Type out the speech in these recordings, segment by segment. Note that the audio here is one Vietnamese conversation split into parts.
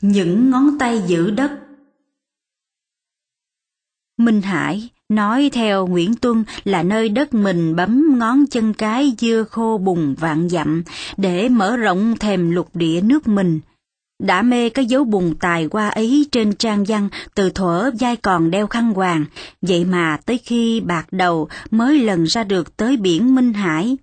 Những ngón tay giữ đất Minh Hải nói theo Nguyễn Tuân là nơi đất mình bấm ngón chân cái dưa khô bùng vạn dặm để mở rộng thềm lục địa nước mình. Đã mê cái dấu bùng tài qua ấy trên trang văn từ thuở vai còn đeo khăn hoàng, vậy mà tới khi bạc đầu mới lần ra được tới biển Minh Hải.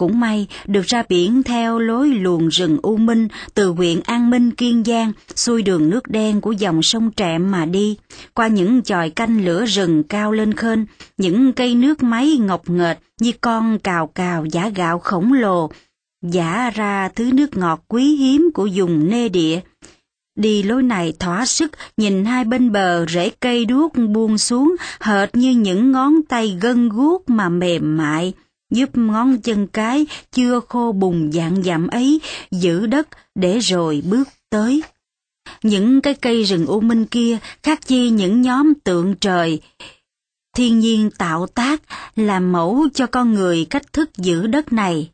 Cũng may được ra biển theo lối luồng rừng U Minh từ huyện An Minh Kiên Giang, xuôi đường nước đen của dòng sông Trẹm mà đi, qua những chòi canh lửa rừng cao lên khên, những cây nước máy ngọc nghệch như con cào cào giả gạo khổng lồ, giả ra thứ nước ngọt quý hiếm của vùng nê địa. Đi lối này thỏa sức nhìn hai bên bờ rễ cây đuốc buông xuống hệt như những ngón tay gân guốc mà mềm mại, giúp ngón chân cái chưa khô bùng dạng dặm ấy giữ đất để rồi bước tới. Những cái cây rừng u minh kia khác chi những nhóm tượng trời, thiên nhiên tạo tác làm mẫu cho con người cách thức giữ đất này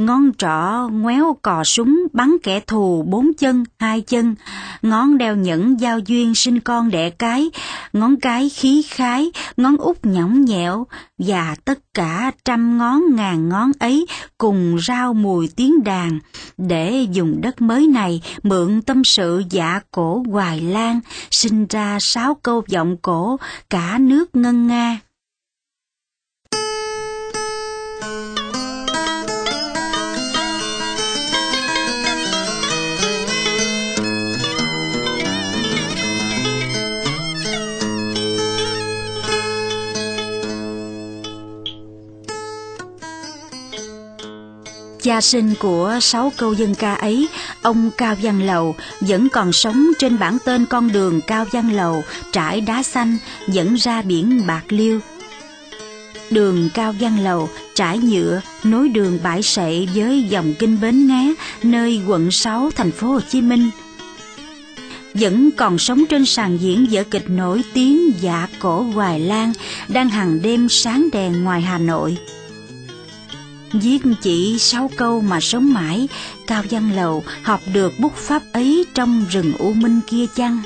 ngón trỏ ngoéo cò súng bắn kẻ thù bốn chân, hai chân, ngón đeo nhẫn giao duyên sinh con đẻ cái, ngón cái khí khái, ngón út nhõng nhẽo, và tất cả trăm ngón ngàn ngón ấy cùng rao mùi tiếng đàn, để dùng đất mới này mượn tâm sự dạ cổ hoài lan, sinh ra sáu câu giọng cổ, cả nước ngân nga. Cha sinh của sáu câu dân ca ấy, ông Cao Văn Lầu, vẫn còn sống trên bản tên con đường Cao Văn Lầu, trải đá xanh, dẫn ra biển Bạc Liêu. Đường Cao Văn Lầu trải nhựa nối đường bãi sệ với dòng kinh Bến Nghé, nơi quận 6 thành phố Hồ Chí Minh. Vẫn còn sống trên sàn diễn vở kịch nổi tiếng Dạ Cổ Hoài Lan đang hàng đêm sáng đèn ngoài Hà Nội. Viết chỉ sáu câu mà sống mãi, Cao Văn Lầu học được bút pháp ấy trong rừng U Minh kia chăng?